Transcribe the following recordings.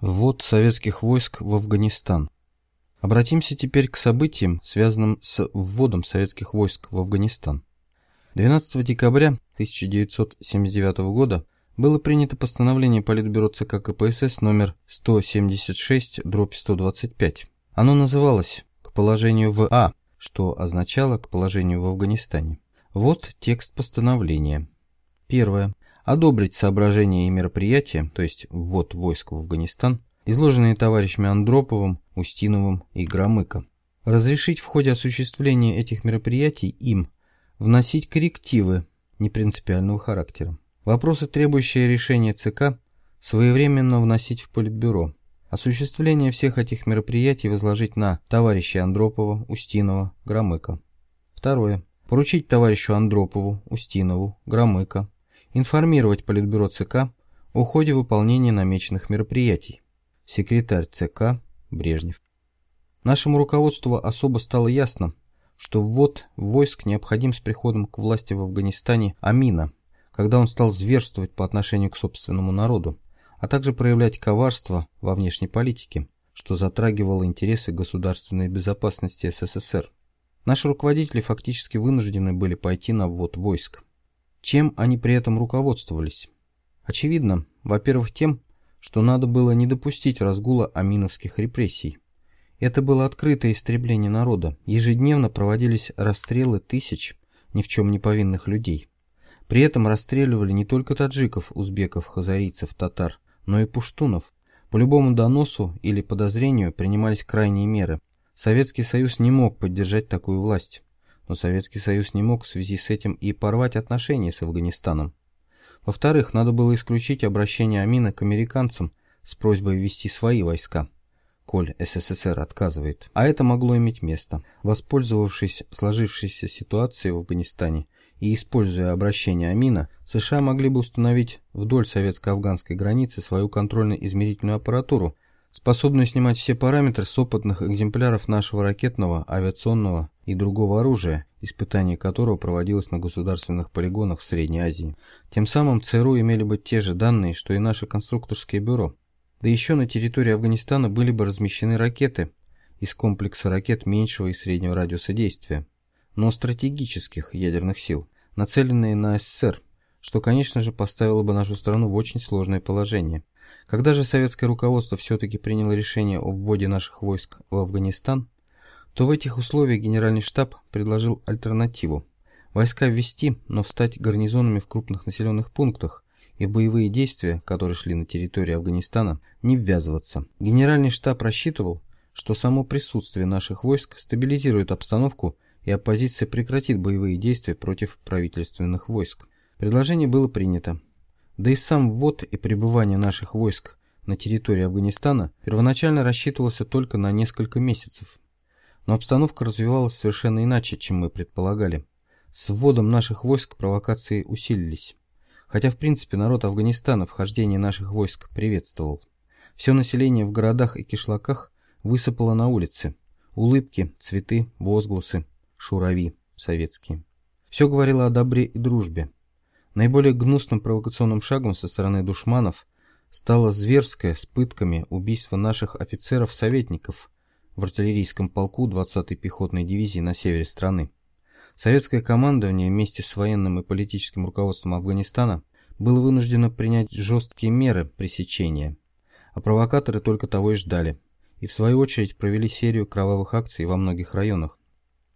Ввод советских войск в Афганистан. Обратимся теперь к событиям, связанным с вводом советских войск в Афганистан. 12 декабря 1979 года было принято постановление Политбюро ЦК КПСС номер 176-125. Оно называлось «К положению в А», что означало «К положению в Афганистане». Вот текст постановления. Первое одобрить соображения и мероприятия, то есть ввод войск в Афганистан, изложенные товарищами Андроповым, Устиновым и Громыко. Разрешить в ходе осуществления этих мероприятий им вносить коррективы непринципиального характера. Вопросы, требующие решения ЦК, своевременно вносить в Политбюро. Осуществление всех этих мероприятий возложить на товарища Андропова, Устинова, Громыко. Второе. Поручить товарищу Андропову, Устинову, Громыко информировать Политбюро ЦК о ходе выполнения намеченных мероприятий. Секретарь ЦК Брежнев. Нашему руководству особо стало ясно, что ввод войск необходим с приходом к власти в Афганистане Амина, когда он стал зверствовать по отношению к собственному народу, а также проявлять коварство во внешней политике, что затрагивало интересы государственной безопасности СССР. Наши руководители фактически вынуждены были пойти на ввод войск. Чем они при этом руководствовались? Очевидно, во-первых, тем, что надо было не допустить разгула аминовских репрессий. Это было открытое истребление народа. Ежедневно проводились расстрелы тысяч ни в чем не повинных людей. При этом расстреливали не только таджиков, узбеков, хазарийцев, татар, но и пуштунов. По любому доносу или подозрению принимались крайние меры. Советский Союз не мог поддержать такую власть но Советский Союз не мог в связи с этим и порвать отношения с Афганистаном. Во-вторых, надо было исключить обращение Амина к американцам с просьбой ввести свои войска, коль СССР отказывает. А это могло иметь место. Воспользовавшись сложившейся ситуацией в Афганистане и используя обращение Амина, США могли бы установить вдоль советско-афганской границы свою контрольно-измерительную аппаратуру, способную снимать все параметры с опытных экземпляров нашего ракетного, авиационного и другого оружия, испытание которого проводилось на государственных полигонах в Средней Азии. Тем самым ЦРУ имели бы те же данные, что и наше конструкторское бюро. Да еще на территории Афганистана были бы размещены ракеты из комплекса ракет меньшего и среднего радиуса действия, но стратегических ядерных сил, нацеленные на СССР, что, конечно же, поставило бы нашу страну в очень сложное положение. Когда же советское руководство все-таки приняло решение о вводе наших войск в Афганистан, то в этих условиях Генеральный штаб предложил альтернативу. Войска ввести, но встать гарнизонами в крупных населенных пунктах и в боевые действия, которые шли на территории Афганистана, не ввязываться. Генеральный штаб рассчитывал, что само присутствие наших войск стабилизирует обстановку и оппозиция прекратит боевые действия против правительственных войск. Предложение было принято. Да и сам ввод и пребывание наших войск на территории Афганистана первоначально рассчитывался только на несколько месяцев. Но обстановка развивалась совершенно иначе, чем мы предполагали. С вводом наших войск провокации усилились. Хотя в принципе народ Афганистана вхождение наших войск приветствовал. Все население в городах и кишлаках высыпало на улицы. Улыбки, цветы, возгласы, шурави советские. Все говорило о добре и дружбе. Наиболее гнусным провокационным шагом со стороны душманов стало зверское с пытками убийство наших офицеров-советников в артиллерийском полку 20-й пехотной дивизии на севере страны. Советское командование вместе с военным и политическим руководством Афганистана было вынуждено принять жесткие меры пресечения, а провокаторы только того и ждали, и в свою очередь провели серию кровавых акций во многих районах.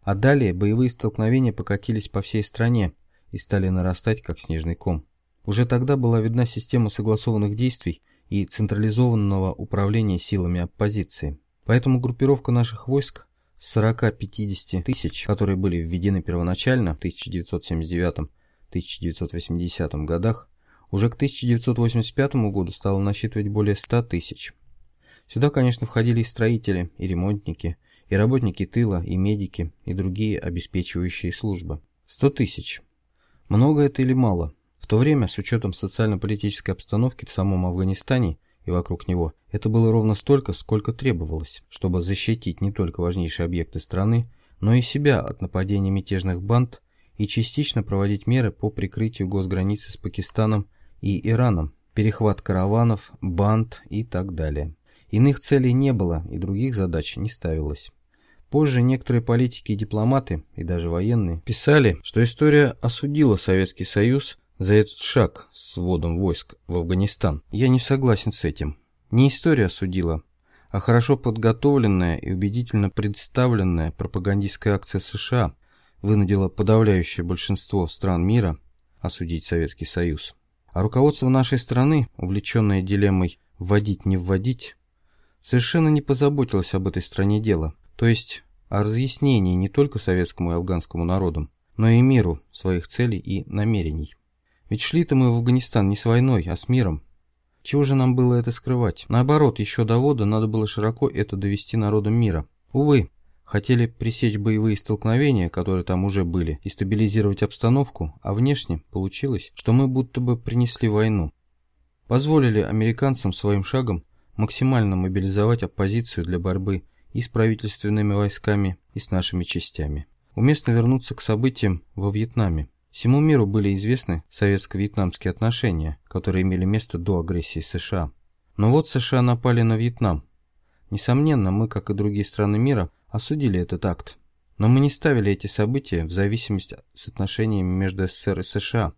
А далее боевые столкновения покатились по всей стране и стали нарастать как снежный ком. Уже тогда была видна система согласованных действий и централизованного управления силами оппозиции. Поэтому группировка наших войск с 40-50 тысяч, которые были введены первоначально в 1979-1980 годах, уже к 1985 году стала насчитывать более 100 тысяч. Сюда, конечно, входили и строители, и ремонтники, и работники тыла, и медики, и другие обеспечивающие службы. 100 тысяч. Много это или мало? В то время, с учетом социально-политической обстановки в самом Афганистане, и вокруг него, это было ровно столько, сколько требовалось, чтобы защитить не только важнейшие объекты страны, но и себя от нападения мятежных банд и частично проводить меры по прикрытию госграницы с Пакистаном и Ираном перехват караванов, банд и так далее. Иных целей не было и других задач не ставилось. Позже некоторые политики и дипломаты, и даже военные, писали, что история осудила Советский Союз за этот шаг с вводом войск в Афганистан. Я не согласен с этим. Не история осудила, а хорошо подготовленная и убедительно представленная пропагандистская акция США вынудила подавляющее большинство стран мира осудить Советский Союз. А руководство нашей страны, увлеченное дилеммой «вводить, не вводить», совершенно не позаботилось об этой стране дела, то есть о разъяснении не только советскому и афганскому народам, но и миру своих целей и намерений. Ведь шли-то мы в Афганистан не с войной, а с миром. Чего же нам было это скрывать? Наоборот, еще до вода надо было широко это довести народам мира. Увы, хотели пресечь боевые столкновения, которые там уже были, и стабилизировать обстановку, а внешне получилось, что мы будто бы принесли войну. Позволили американцам своим шагом максимально мобилизовать оппозицию для борьбы и с правительственными войсками, и с нашими частями. Уместно вернуться к событиям во Вьетнаме. Всему миру были известны советско-вьетнамские отношения, которые имели место до агрессии США. Но вот США напали на Вьетнам. Несомненно, мы, как и другие страны мира, осудили этот акт. Но мы не ставили эти события в зависимость с отношениями между СССР и США.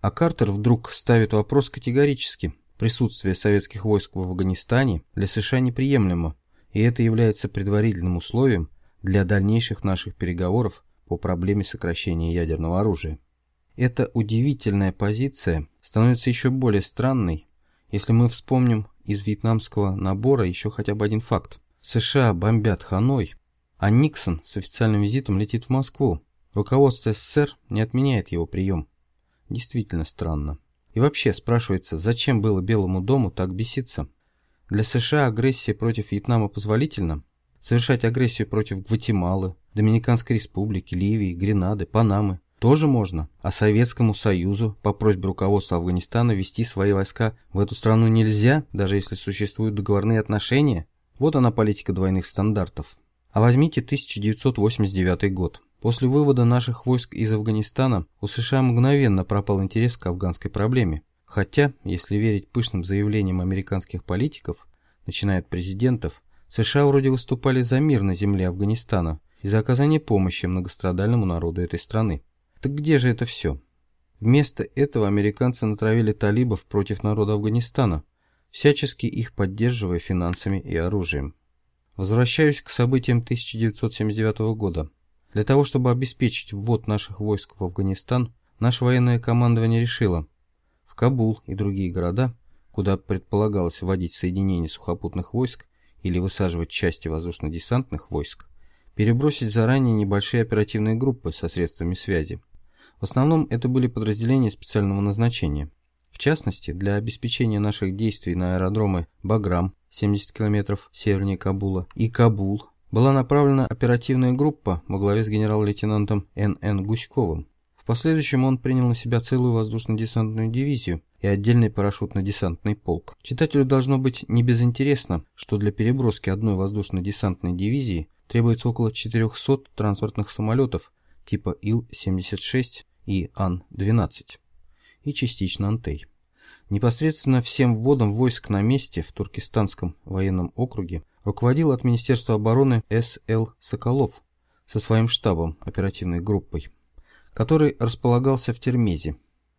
А Картер вдруг ставит вопрос категорически. Присутствие советских войск в Афганистане для США неприемлемо, и это является предварительным условием для дальнейших наших переговоров по проблеме сокращения ядерного оружия. Эта удивительная позиция становится еще более странной, если мы вспомним из вьетнамского набора еще хотя бы один факт. США бомбят Ханой, а Никсон с официальным визитом летит в Москву. Руководство СССР не отменяет его прием. Действительно странно. И вообще спрашивается, зачем было Белому дому так беситься? Для США агрессия против Вьетнама позволительна? Совершать агрессию против Гватемалы, Доминиканской республики, Ливии, Гренады, Панамы тоже можно, а Советскому Союзу по просьбе руководства Афганистана вести свои войска в эту страну нельзя, даже если существуют договорные отношения. Вот она политика двойных стандартов. А возьмите 1989 год. После вывода наших войск из Афганистана у США мгновенно пропал интерес к афганской проблеме. Хотя, если верить пышным заявлениям американских политиков, начиная от президентов, США вроде выступали за мир на земле Афганистана и за оказание помощи многострадальному народу этой страны. Так где же это все? Вместо этого американцы натравили талибов против народа Афганистана, всячески их поддерживая финансами и оружием. Возвращаюсь к событиям 1979 года. Для того, чтобы обеспечить ввод наших войск в Афганистан, наше военное командование решило Кабул и другие города, куда предполагалось вводить соединения сухопутных войск или высаживать части воздушно-десантных войск, перебросить заранее небольшие оперативные группы со средствами связи, в основном это были подразделения специального назначения. В частности, для обеспечения наших действий на аэродромы Баграм, 70 км севернее Кабула, и Кабул, была направлена оперативная группа во главе с генерал-лейтенантом Н.Н. Гуськовым. В последующем он принял на себя целую воздушно-десантную дивизию и отдельный парашютно-десантный полк. Читателю должно быть не безинтересно, что для переброски одной воздушно-десантной дивизии требуется около 400 транспортных самолетов типа Ил-76 и Ан-12 и частично Антей. Непосредственно всем вводом войск на месте в Туркестанском военном округе руководил от Министерства обороны С.Л. Соколов со своим штабом, оперативной группой, который располагался в Термезе.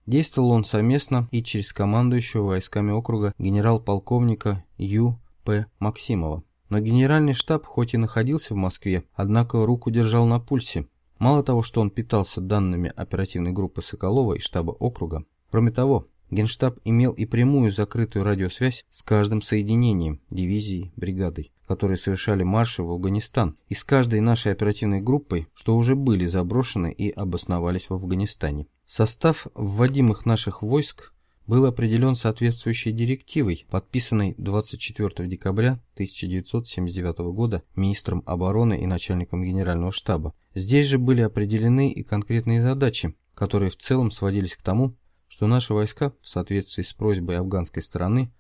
Действовал он совместно и через командующего войсками округа генерал-полковника Ю. П. Максимова. Но генеральный штаб хоть и находился в Москве, однако руку держал на пульсе Мало того, что он питался данными оперативной группы Соколова и штаба округа, кроме того, Генштаб имел и прямую закрытую радиосвязь с каждым соединением, дивизией, бригадой, которые совершали марши в Афганистан, и с каждой нашей оперативной группой, что уже были заброшены и обосновались в Афганистане. Состав вводимых наших войск был определен соответствующей директивой, подписанной 24 декабря 1979 года министром обороны и начальником генерального штаба. Здесь же были определены и конкретные задачи, которые в целом сводились к тому, что наши войска, в соответствии с просьбой афганской стороны,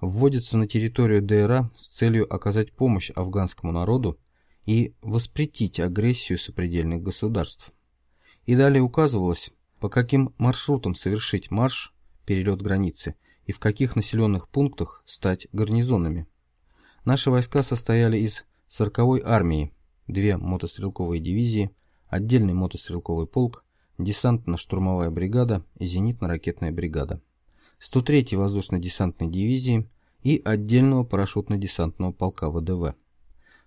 вводятся на территорию ДРА с целью оказать помощь афганскому народу и воспретить агрессию сопредельных государств. И далее указывалось, по каким маршрутам совершить марш перелет границы и в каких населенных пунктах стать гарнизонами. Наши войска состояли из 40-й армии, две мотострелковые дивизии, отдельный мотострелковый полк, десантно-штурмовая бригада и зенитно-ракетная бригада, 103-й воздушно-десантной дивизии и отдельного парашютно-десантного полка ВДВ.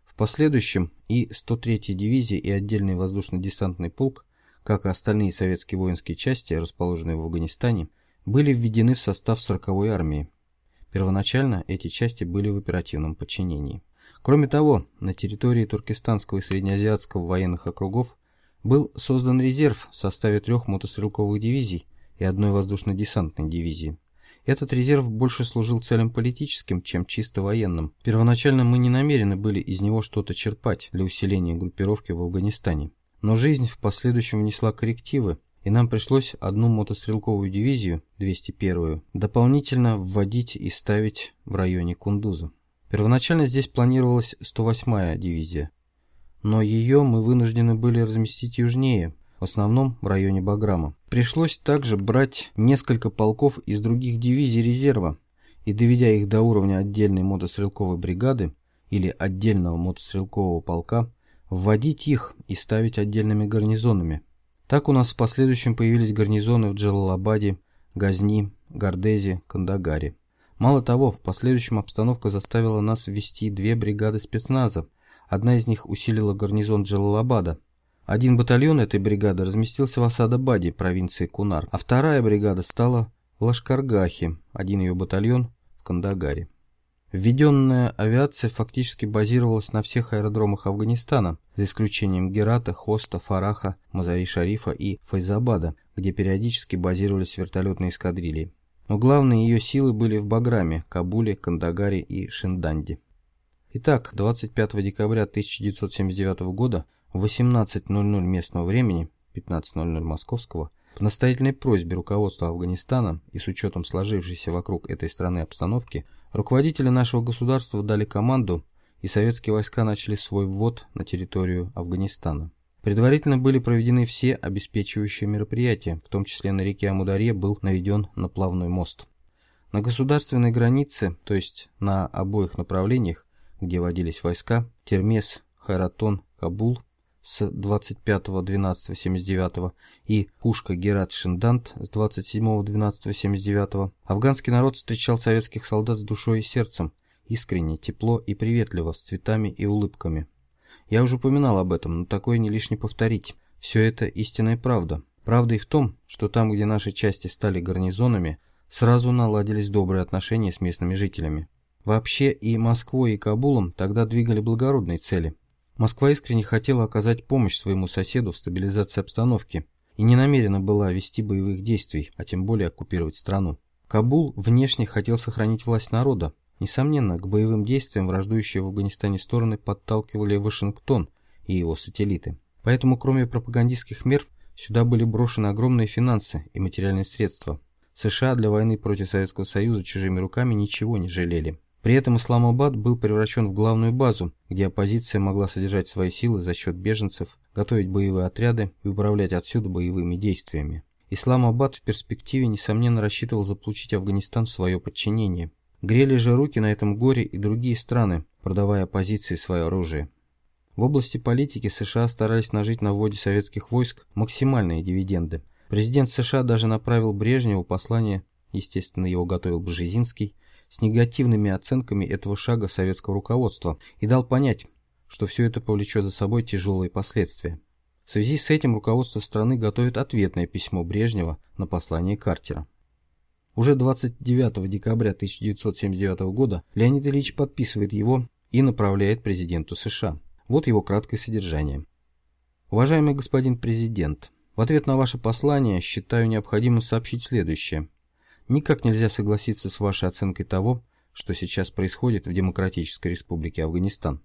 В последующем и 103-й дивизии и отдельный воздушно-десантный полк, как и остальные советские воинские части, расположенные в Афганистане, были введены в состав 40-й армии. Первоначально эти части были в оперативном подчинении. Кроме того, на территории Туркестанского и Среднеазиатского военных округов был создан резерв в составе трех мотострелковых дивизий и одной воздушно-десантной дивизии. Этот резерв больше служил целям политическим, чем чисто военным. Первоначально мы не намерены были из него что-то черпать для усиления группировки в Афганистане. Но жизнь в последующем внесла коррективы, и нам пришлось одну мотострелковую дивизию, 201-ю, дополнительно вводить и ставить в районе Кундуза. Первоначально здесь планировалась 108-я дивизия, но ее мы вынуждены были разместить южнее, в основном в районе Баграма. Пришлось также брать несколько полков из других дивизий резерва и, доведя их до уровня отдельной мотострелковой бригады или отдельного мотострелкового полка, вводить их и ставить отдельными гарнизонами. Так у нас в последующем появились гарнизоны в Джалалабаде, Газни, Гардезе, Кандагаре. Мало того, в последующем обстановка заставила нас ввести две бригады спецназа. Одна из них усилила гарнизон Джалалабада. Один батальон этой бригады разместился в Асадабаде, провинции Кунар, а вторая бригада стала в Лашкаргахе, один ее батальон в Кандагаре. Введенная авиация фактически базировалась на всех аэродромах Афганистана, за исключением Герата, Хоста, Фараха, Мазари-Шарифа и Файзабада, где периодически базировались вертолетные эскадрильи но главные ее силы были в Баграме, Кабуле, Кандагаре и Шинданде. Итак, 25 декабря 1979 года в 18.00 местного времени, 15.00 московского, по настоятельной просьбе руководства Афганистана и с учетом сложившейся вокруг этой страны обстановки, руководители нашего государства дали команду, и советские войска начали свой ввод на территорию Афганистана. Предварительно были проведены все обеспечивающие мероприятия, в том числе на реке Амударе был наведен наплавной мост. На государственной границе, то есть на обоих направлениях, где водились войска, Термес, Хайратон, Кабул с 25.12.79 и Пушка Герат Шиндант с 27.12.79, афганский народ встречал советских солдат с душой и сердцем, искренне, тепло и приветливо, с цветами и улыбками. Я уже упоминал об этом, но такое не лишне повторить. Все это истинная правда. Правда и в том, что там, где наши части стали гарнизонами, сразу наладились добрые отношения с местными жителями. Вообще и Москвой, и Кабулом тогда двигали благородные цели. Москва искренне хотела оказать помощь своему соседу в стабилизации обстановки и не намерена была вести боевых действий, а тем более оккупировать страну. Кабул внешне хотел сохранить власть народа, Несомненно, к боевым действиям враждующие в Афганистане стороны подталкивали Вашингтон и его сателлиты. Поэтому, кроме пропагандистских мер, сюда были брошены огромные финансы и материальные средства. США для войны против Советского Союза чужими руками ничего не жалели. При этом Исламабад был превращен в главную базу, где оппозиция могла содержать свои силы за счет беженцев, готовить боевые отряды и управлять отсюда боевыми действиями. Исламабад в перспективе, несомненно, рассчитывал заполучить Афганистан в свое подчинение. Грели же руки на этом горе и другие страны, продавая оппозиции свое оружие. В области политики США старались нажить на вводе советских войск максимальные дивиденды. Президент США даже направил Брежневу послание, естественно, его готовил Бжезинский, с негативными оценками этого шага советского руководства и дал понять, что все это повлечет за собой тяжелые последствия. В связи с этим руководство страны готовит ответное письмо Брежнева на послание Картера. Уже 29 декабря 1979 года Леонид Ильич подписывает его и направляет президенту США. Вот его краткое содержание. Уважаемый господин президент, в ответ на ваше послание считаю необходимым сообщить следующее. Никак нельзя согласиться с вашей оценкой того, что сейчас происходит в Демократической Республике Афганистан.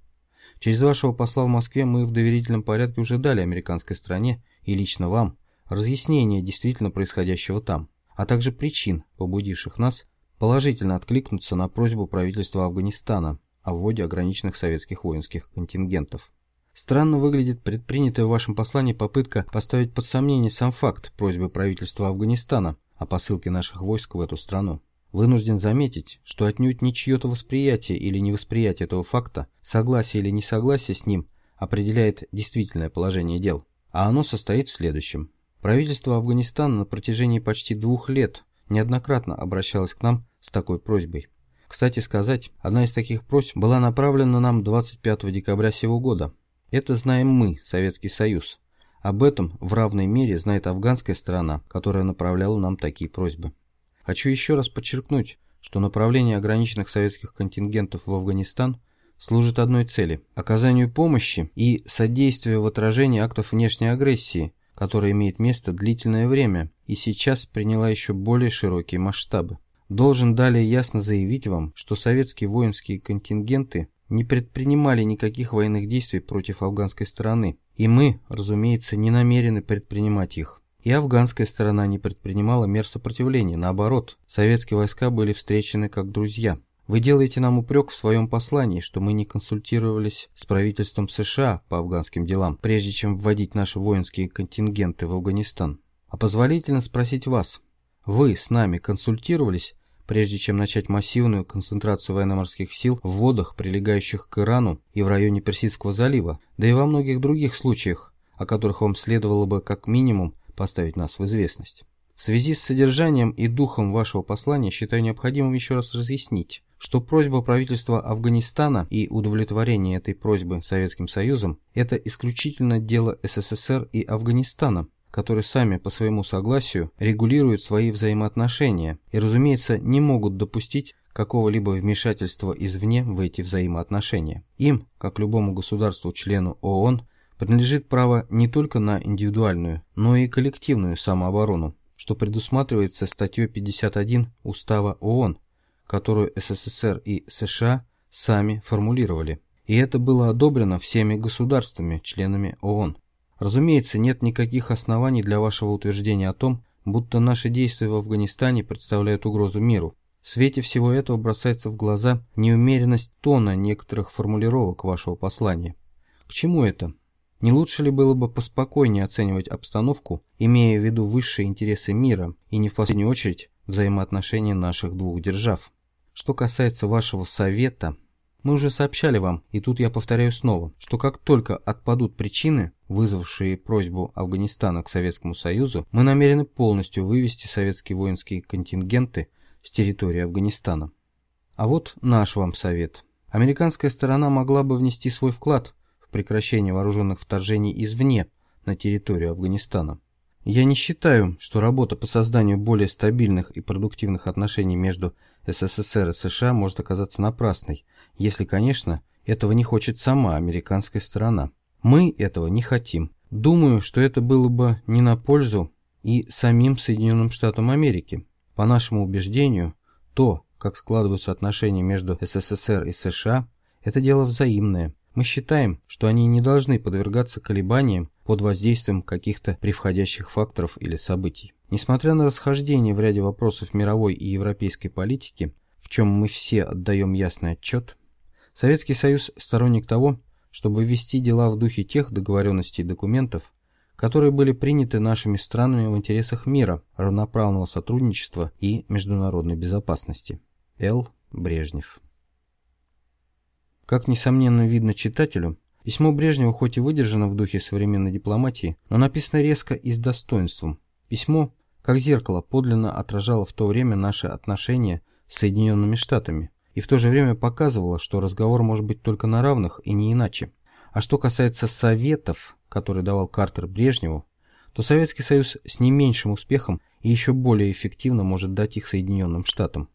Через вашего посла в Москве мы в доверительном порядке уже дали американской стране и лично вам разъяснение действительно происходящего там а также причин, побудивших нас положительно откликнуться на просьбу правительства Афганистана о вводе ограниченных советских воинских контингентов. Странно выглядит предпринятая в вашем послании попытка поставить под сомнение сам факт просьбы правительства Афганистана о посылке наших войск в эту страну. вынужден заметить, что отнюдь не чье-то восприятие или невосприятие этого факта, согласие или несогласие с ним определяет действительное положение дел, а оно состоит в следующем. Правительство Афганистана на протяжении почти двух лет неоднократно обращалось к нам с такой просьбой. Кстати сказать, одна из таких просьб была направлена нам 25 декабря сего года. Это знаем мы, Советский Союз. Об этом в равной мере знает афганская сторона, которая направляла нам такие просьбы. Хочу еще раз подчеркнуть, что направление ограниченных советских контингентов в Афганистан служит одной цели – оказанию помощи и содействию в отражении актов внешней агрессии, которая имеет место длительное время и сейчас приняла еще более широкие масштабы. Должен далее ясно заявить вам, что советские воинские контингенты не предпринимали никаких военных действий против афганской стороны, и мы, разумеется, не намерены предпринимать их. И афганская сторона не предпринимала мер сопротивления, наоборот, советские войска были встречены как друзья. Вы делаете нам упрек в своем послании, что мы не консультировались с правительством США по афганским делам, прежде чем вводить наши воинские контингенты в Афганистан. А позволительно спросить вас, вы с нами консультировались, прежде чем начать массивную концентрацию военно-морских сил в водах, прилегающих к Ирану и в районе Персидского залива, да и во многих других случаях, о которых вам следовало бы как минимум поставить нас в известность. В связи с содержанием и духом вашего послания считаю необходимым еще раз разъяснить, что просьба правительства Афганистана и удовлетворение этой просьбы Советским Союзом – это исключительно дело СССР и Афганистана, которые сами по своему согласию регулируют свои взаимоотношения и, разумеется, не могут допустить какого-либо вмешательства извне в эти взаимоотношения. Им, как любому государству-члену ООН, принадлежит право не только на индивидуальную, но и коллективную самооборону, что предусматривается статьей 51 Устава ООН, которую СССР и США сами формулировали. И это было одобрено всеми государствами, членами ООН. Разумеется, нет никаких оснований для вашего утверждения о том, будто наши действия в Афганистане представляют угрозу миру. В свете всего этого бросается в глаза неумеренность тона некоторых формулировок вашего послания. К чему это? Не лучше ли было бы поспокойнее оценивать обстановку, имея в виду высшие интересы мира и не в последнюю очередь взаимоотношения наших двух держав? Что касается вашего совета, мы уже сообщали вам, и тут я повторяю снова, что как только отпадут причины, вызвавшие просьбу Афганистана к Советскому Союзу, мы намерены полностью вывести советские воинские контингенты с территории Афганистана. А вот наш вам совет. Американская сторона могла бы внести свой вклад прекращения вооруженных вторжений извне на территорию Афганистана. Я не считаю, что работа по созданию более стабильных и продуктивных отношений между СССР и США может оказаться напрасной, если, конечно, этого не хочет сама американская сторона. Мы этого не хотим. Думаю, что это было бы не на пользу и самим Соединенным Штатам Америки. По нашему убеждению, то, как складываются отношения между СССР и США, это дело взаимное, мы считаем, что они не должны подвергаться колебаниям под воздействием каких-то превходящих факторов или событий. Несмотря на расхождение в ряде вопросов мировой и европейской политики, в чем мы все отдаем ясный отчет, Советский Союз сторонник того, чтобы вести дела в духе тех договоренностей и документов, которые были приняты нашими странами в интересах мира, равноправного сотрудничества и международной безопасности. Л. Брежнев как несомненно видно читателю, письмо Брежнева хоть и выдержано в духе современной дипломатии, но написано резко и с достоинством. Письмо, как зеркало, подлинно отражало в то время наши отношения с Соединенными Штатами и в то же время показывало, что разговор может быть только на равных и не иначе. А что касается советов, которые давал Картер Брежневу, то Советский Союз с не меньшим успехом и еще более эффективно может дать их Соединенным Штатам.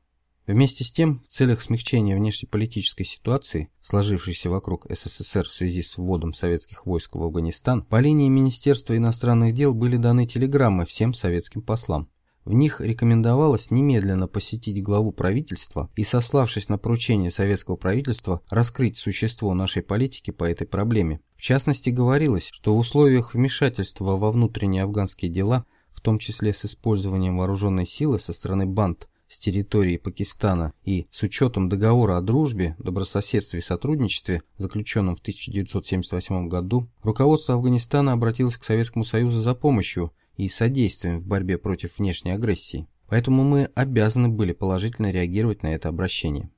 Вместе с тем, в целях смягчения внешнеполитической ситуации, сложившейся вокруг СССР в связи с вводом советских войск в Афганистан, по линии Министерства иностранных дел были даны телеграммы всем советским послам. В них рекомендовалось немедленно посетить главу правительства и, сославшись на поручение советского правительства, раскрыть существо нашей политики по этой проблеме. В частности, говорилось, что в условиях вмешательства во внутренние афганские дела, в том числе с использованием вооруженной силы со стороны банд, с территории Пакистана и с учетом договора о дружбе, добрососедстве и сотрудничестве, заключенном в 1978 году, руководство Афганистана обратилось к Советскому Союзу за помощью и содействием в борьбе против внешней агрессии. Поэтому мы обязаны были положительно реагировать на это обращение.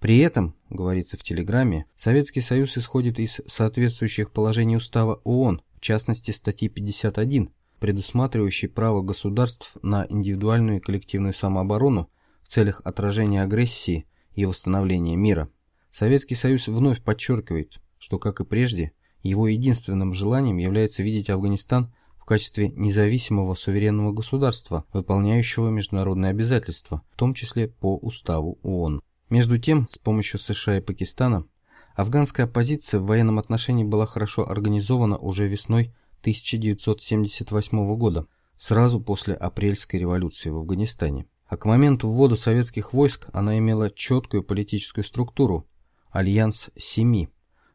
При этом, говорится в телеграмме, Советский Союз исходит из соответствующих положений Устава ООН, в частности статьи 51, предусматривающей право государств на индивидуальную и коллективную самооборону в целях отражения агрессии и восстановления мира. Советский Союз вновь подчеркивает, что, как и прежде, его единственным желанием является видеть Афганистан в качестве независимого суверенного государства, выполняющего международные обязательства, в том числе по уставу ООН. Между тем, с помощью США и Пакистана, афганская оппозиция в военном отношении была хорошо организована уже весной 1978 года, сразу после апрельской революции в Афганистане. А к моменту ввода советских войск она имела четкую политическую структуру – Альянс Семи,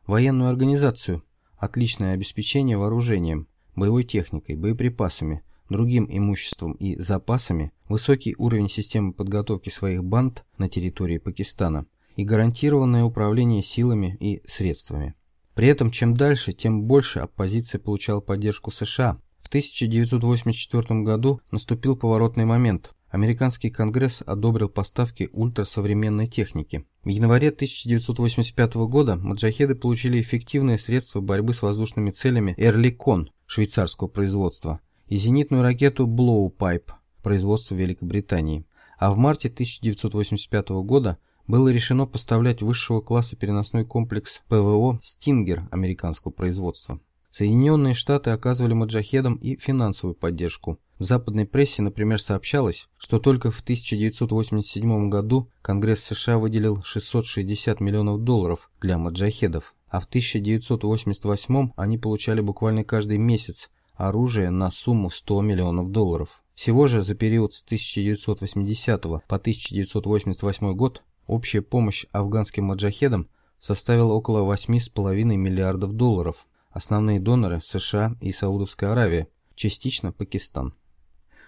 военную организацию, отличное обеспечение вооружением, боевой техникой, боеприпасами, другим имуществом и запасами, высокий уровень системы подготовки своих банд на территории Пакистана и гарантированное управление силами и средствами. При этом чем дальше, тем больше оппозиция получала поддержку США. В 1984 году наступил поворотный момент. Американский конгресс одобрил поставки ультрасовременной техники. В январе 1985 года моджахеды получили эффективные средства борьбы с воздушными целями «Эрликон» швейцарского производства и зенитную ракету «Блоупайп» производства Великобритании. А в марте 1985 года было решено поставлять высшего класса переносной комплекс ПВО «Стингер» американского производства. Соединенные Штаты оказывали маджахедам и финансовую поддержку. В западной прессе, например, сообщалось, что только в 1987 году Конгресс США выделил 660 миллионов долларов для маджахедов, а в 1988 они получали буквально каждый месяц оружие на сумму 100 миллионов долларов. Всего же за период с 1980 по 1988 год Общая помощь афганским маджахедам составила около 8,5 миллиардов долларов. Основные доноры – США и Саудовская Аравия, частично Пакистан.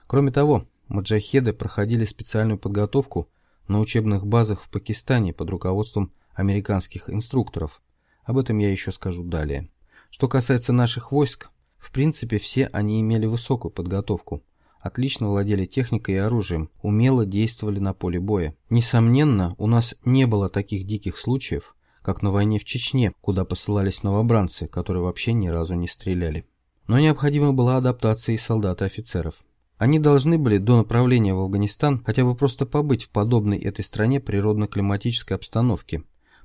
Кроме того, маджахеды проходили специальную подготовку на учебных базах в Пакистане под руководством американских инструкторов. Об этом я еще скажу далее. Что касается наших войск, в принципе все они имели высокую подготовку – отлично владели техникой и оружием, умело действовали на поле боя. Несомненно, у нас не было таких диких случаев, как на войне в Чечне, куда посылались новобранцы, которые вообще ни разу не стреляли. Но необходима была адаптация и солдат и офицеров. Они должны были до направления в Афганистан хотя бы просто побыть в подобной этой стране природно-климатической обстановке,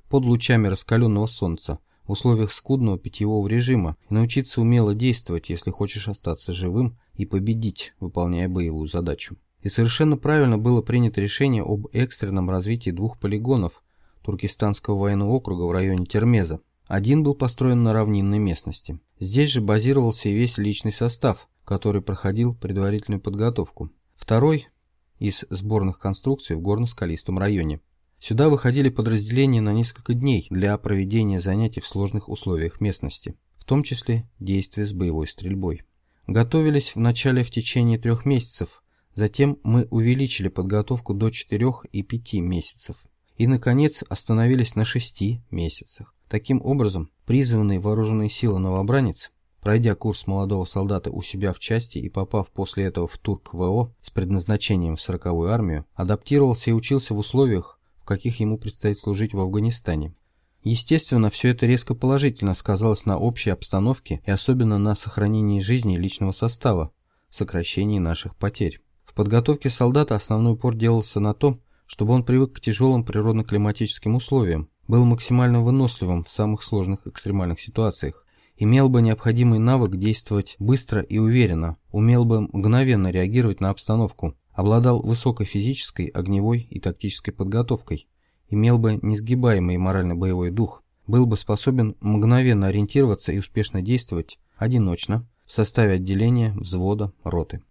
под лучами раскаленного солнца, в условиях скудного питьевого режима и научиться умело действовать, если хочешь остаться живым и победить, выполняя боевую задачу. И совершенно правильно было принято решение об экстренном развитии двух полигонов Туркестанского военного округа в районе Термеза. Один был построен на равнинной местности. Здесь же базировался и весь личный состав, который проходил предварительную подготовку. Второй – из сборных конструкций в горно-скалистом районе. Сюда выходили подразделения на несколько дней для проведения занятий в сложных условиях местности, в том числе действия с боевой стрельбой. Готовились вначале в течение трех месяцев, затем мы увеличили подготовку до 4 и 5 месяцев. И, наконец, остановились на 6 месяцах. Таким образом, призванный вооруженные силы новобранец, пройдя курс молодого солдата у себя в части и попав после этого в Турк-ВО с предназначением в 40-ю армию, адаптировался и учился в условиях, в каких ему предстоит служить в Афганистане. Естественно, все это резко положительно сказалось на общей обстановке и особенно на сохранении жизни личного состава, сокращении наших потерь. В подготовке солдата основной упор делался на том, чтобы он привык к тяжелым природно-климатическим условиям, был максимально выносливым в самых сложных экстремальных ситуациях, имел бы необходимый навык действовать быстро и уверенно, умел бы мгновенно реагировать на обстановку, обладал высокой физической, огневой и тактической подготовкой, имел бы несгибаемый морально-боевой дух, был бы способен мгновенно ориентироваться и успешно действовать одиночно в составе отделения, взвода, роты.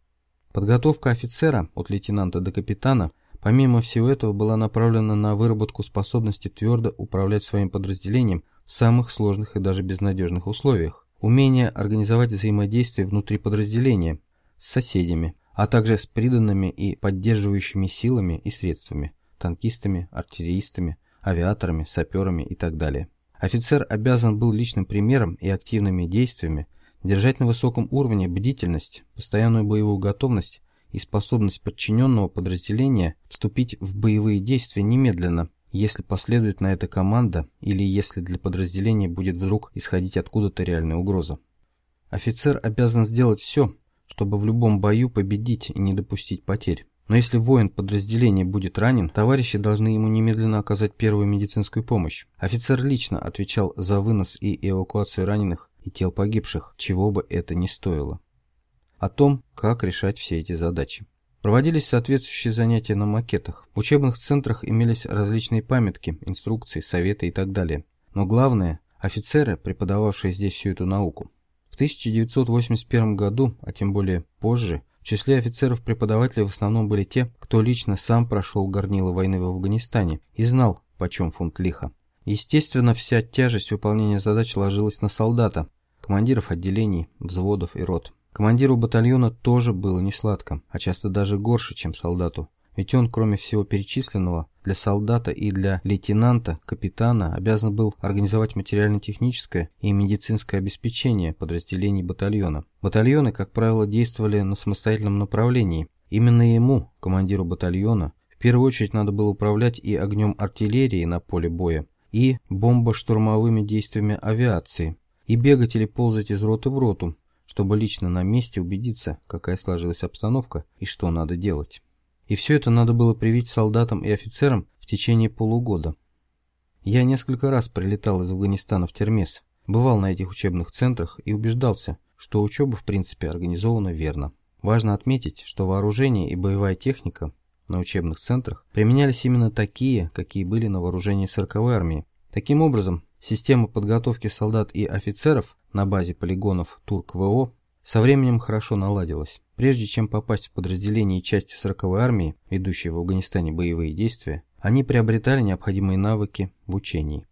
Подготовка офицера от лейтенанта до капитана помимо всего этого была направлена на выработку способности твердо управлять своим подразделением в самых сложных и даже безнадежных условиях, умение организовать взаимодействие внутри подразделения с соседями, а также с приданными и поддерживающими силами и средствами, танкистами, артиллеристами, авиаторами, саперами и так далее. Офицер обязан был личным примером и активными действиями держать на высоком уровне бдительность, постоянную боевую готовность и способность подчиненного подразделения вступить в боевые действия немедленно, если последует на это команда или если для подразделения будет вдруг исходить откуда-то реальная угроза. Офицер обязан сделать все, чтобы в любом бою победить и не допустить потерь. Но если воин подразделения будет ранен, товарищи должны ему немедленно оказать первую медицинскую помощь. Офицер лично отвечал за вынос и эвакуацию раненых и тел погибших, чего бы это ни стоило. О том, как решать все эти задачи. Проводились соответствующие занятия на макетах. В учебных центрах имелись различные памятки, инструкции, советы и так далее. Но главное – офицеры, преподававшие здесь всю эту науку. В 1981 году, а тем более позже, в числе офицеров-преподавателей в основном были те, кто лично сам прошел горнило войны в Афганистане и знал, почем фунт лиха. Естественно, вся тяжесть выполнения задач ложилась на солдата, командиров отделений, взводов и рот. Командиру батальона тоже было не сладко, а часто даже горше, чем солдату. Ведь он, кроме всего перечисленного, для солдата и для лейтенанта, капитана обязан был организовать материально-техническое и медицинское обеспечение подразделений батальона. Батальоны, как правило, действовали на самостоятельном направлении. Именно ему, командиру батальона, в первую очередь надо было управлять и огнем артиллерии на поле боя, и бомбо-штурмовыми действиями авиации, и бегать или ползать из роты в роту, чтобы лично на месте убедиться, какая сложилась обстановка и что надо делать. И все это надо было привить солдатам и офицерам в течение полугода. Я несколько раз прилетал из Афганистана в Термес, бывал на этих учебных центрах и убеждался, что учеба в принципе организована верно. Важно отметить, что вооружение и боевая техника на учебных центрах применялись именно такие, какие были на вооружении 40-й армии. Таким образом, система подготовки солдат и офицеров на базе полигонов Турк-ВО со временем хорошо наладилась. Прежде чем попасть в подразделение части 40-й армии, ведущей в Афганистане боевые действия, они приобретали необходимые навыки в учении.